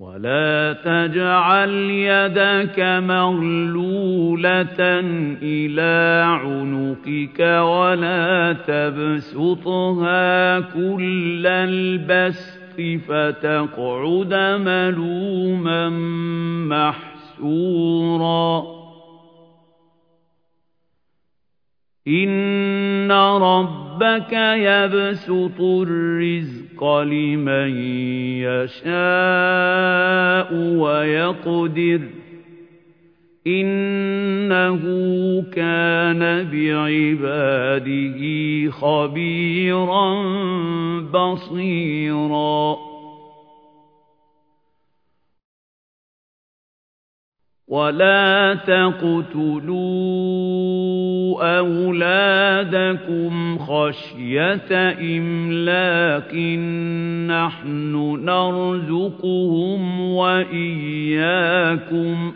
وَلَا تَجْعَلْ يَدَكَ مَغْلُولَةً إِلَىٰ عُنُقِكَ وَلَا تَبْسُطْهَا كُلَّ الْبَسْطِ فَتَقْعُدَ مَلُومًا مَّحْسُورًا إِنَّ رَبَّكَ يَبْسُطُ الرِّزْقَ لِمَن يَشَاءُ وَيَقْدِرُ إِنَّهُ كَانَ بِعِبَادِهِ خَبِيرًا بَصِيرًا وَلَا تَقْتُلُوا أَوْلَادَكُمْ خَشْيَةَ إِمْلَاقٍ ۖ نَّحْنُ نَرْزُقُهُمْ وَإِيَّاكُمْ ۚ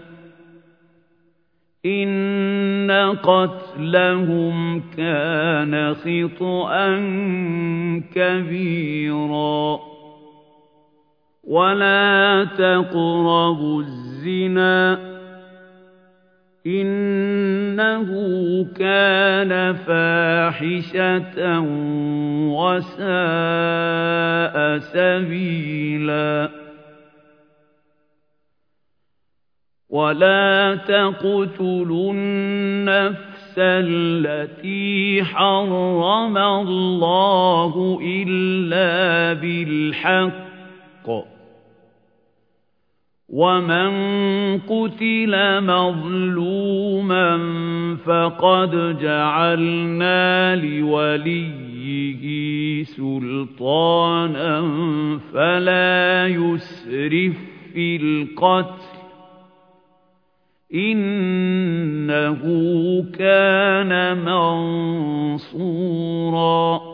إِنَّ قَتْلَهُمْ كَانَ خِطْئًا كَبِيرًا وَلَا تَقْرَبُوا الزِّنَا إِنَّهُ كَانَ فَاحِشَةً وَسَاءَ سَبِيلًا. وَلَا تَقْتُلُوا النَّفْسَ الَّتِي حَرَّمَ اللَّهُ إِلَّا بِالْحَقِّ. وَمَن قُتِلَ مَظْلُومًا فَقَدْ جَعَلْنَا لِوَلِيِّهِ سُلْطَانًا فَلَا يُسْرِف فِّي الْقَتْلِ ۖ إِنَّهُ كَانَ مَنصُورًا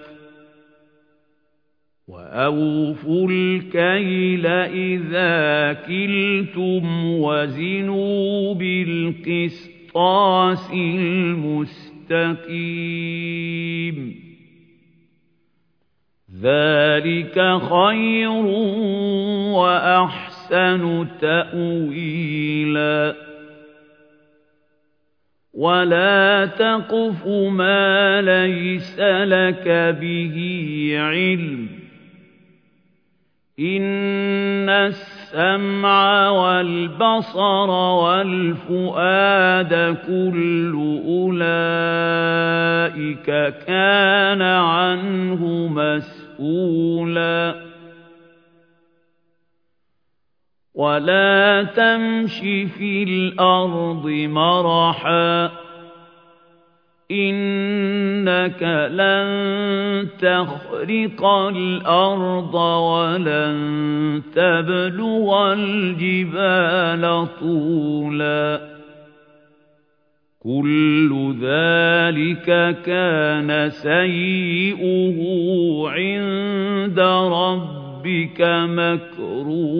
وَأَوْفُوا الْكَيْلَ إِذَا كِلْتُمْ وَزِنُوا بِالْقِسْطَاسِ الْمُسْتَقِيمِ ذَلِكَ خَيْرٌ وَأَحْسَنُ تَأْوِيلًا وَلَا تَقْفُ مَا لَيْسَ لَكَ بِهِ عِلْمٌ إِنَّ السَّمْعَ وَالْبَصَرَ وَالْفُؤَادَ كُلُّ أُولَٰئِكَ كَانَ عَنْهُ مَسْئُولًا وَلَا تَمْشِ فِي الْأَرْضِ مَرَحًا إِنَّكَ لَن تَخْرِقَ الْأَرْضَ وَلَن تَبْلُغَ الْجِبَالَ طُولًا. كُلُّ ذَٰلِكَ كَانَ سَيِّئُهُ عِندَ رَبِّكَ مَكْرُوهًا.